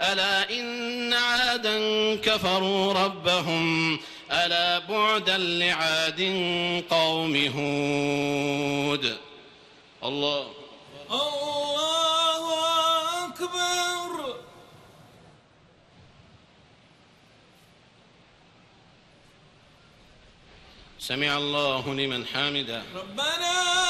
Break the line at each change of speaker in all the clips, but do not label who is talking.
ألا إن عادا كفروا ربهم ألا بعدا لعاد قوم هود. الله.
الله أكبر.
سمع الله لمن حامده
ربنا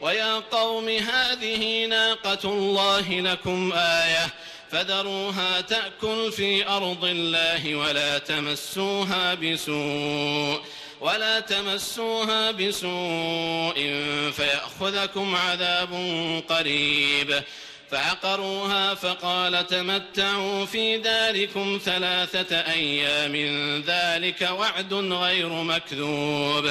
ويا قوم هذه ناقة الله لكم آية فذروها تأكل في أرض الله ولا تمسوها بسوء ولا تمسوها بسوء فيأخذكم عذاب قريب فعقروها فقال تمتعوا في داركم ثلاثة أيام ذلك وعد غير مكذوب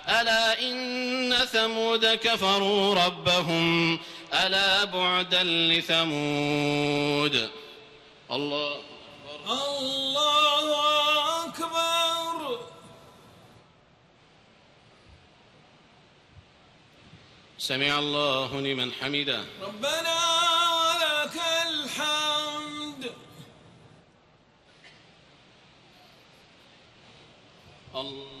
ألا إن ثمود كفروا ربهم ألا بعدا لثمود الله
الله أكبر
سمع الله لمن حمده
ربنا ولك الحمد.
الله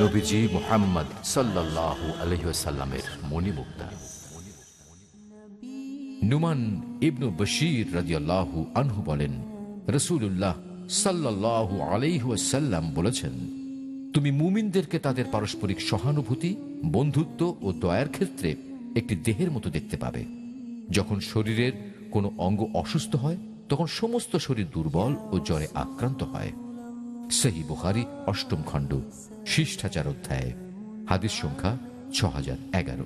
নবীজি মুহাম্মদ সাল্লাল্লাহু আলাইহি ওয়াসাল্লামের মণিমুক্তা। নুমান ইবনু বশীর রাদিয়াল্লাহু আনহু বলেন, রসূলুল্লাহ সাল্লাল্লাহু আলাইহি বলেছেন, তুমি মুমিনদেরকে তাদের পারস্পরিক সহানুভূতি, বন্ধুত্ব ও দয়ার ক্ষেত্রে একটি দেহের মতো দেখতে পাবে। যখন শরীরের কোনো অঙ্গ অসুস্থ হয়, তখন সমস্ত শরীর দুর্বল ও জ্বরে আক্রান্ত হয়। সেই বুখারি অষ্টম খণ্ড। শিষ্টাচার অধ্যায় হাদিস সংখ্যা ছ হাজার এগারো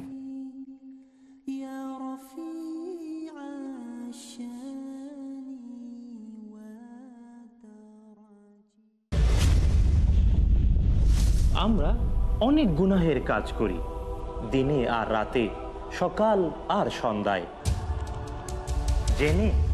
আমরা অনেক গুনাহের কাজ করি দিনে আর রাতে সকাল আর সন্ধ্যায়। জেনে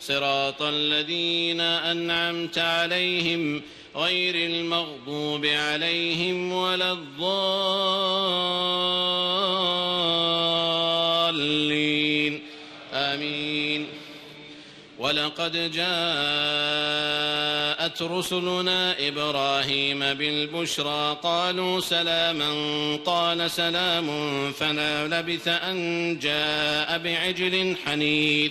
صراط الذين أنعمت عليهم غير المغضوب عليهم ولا الضالين. آمين. ولقد جاءت رسلنا إبراهيم بالبشرى قالوا سلاما قال سلام فلا لبث أن جاء بعجل حنيذ.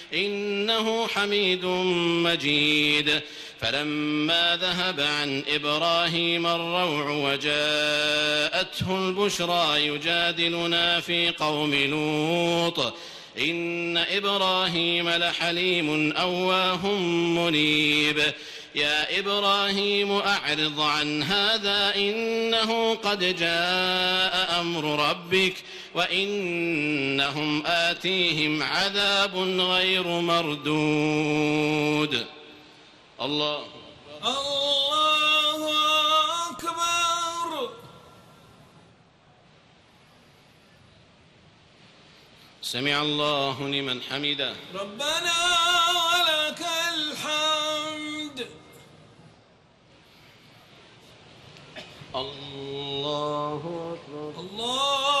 إنه حميد مجيد. فلما ذهب عن إبراهيم الروع وجاءته البشرى يجادلنا في قوم لوط. إن إبراهيم لحليم أواه منيب. يا إبراهيم أعرض عن هذا إنه قد جاء أمر ربك. وإنهم آتيهم عذاب غير مردود. الله.
الله أكبر.
سمع الله لمن حمده.
ربنا ولك الحمد.
الله أكبر.
الله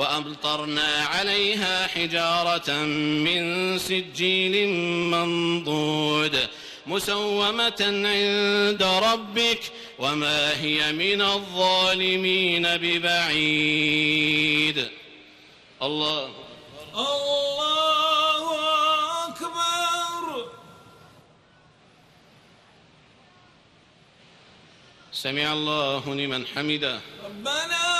وأمطرنا عليها حجارة من سجيل منضود مسومة عند ربك وما هي من الظالمين ببعيد. الله.
الله أكبر.
سمع الله لمن حمده.
ربنا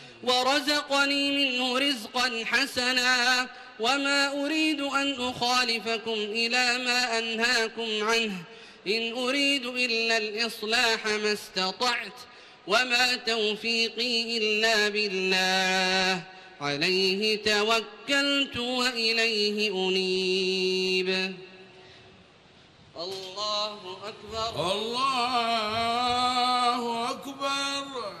منه رزقا حسنا وما أريد أن أخالفكم إلى ما أنهاكم عنه. إن أريد إلا الإصلاح ما استطعت وما توفيقي إلا بالله. عليه توكلت وإليه أنيب. الله أكبر.
الله أكبر.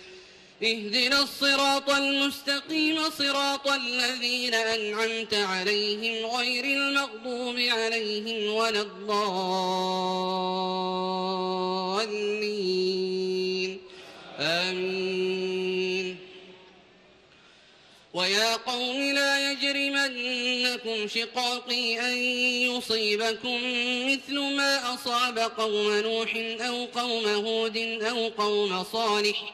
اهدنا الصراط المستقيم صراط الذين أنعمت عليهم غير المغضوب عليهم ولا الضالين. آمين. ويا قوم لا يجرمنكم شقاقي أن يصيبكم مثل ما أصاب قوم نوح أو قوم هود أو قوم صالح